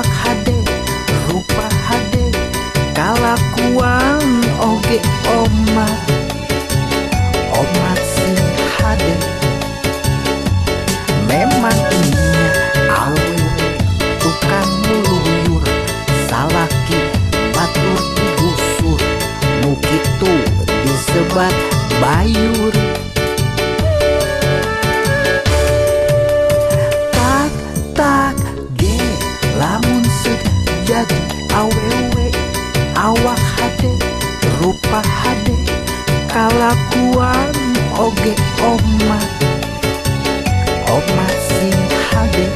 awak hade rupa hade kalakuan oge omat omat si hade memang ininya awe, tukang muluyur salaki batur digusur. Mukitu disebat bayur. rupa hade kalakuan oge oma. Oma sing hade.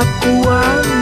aku wangi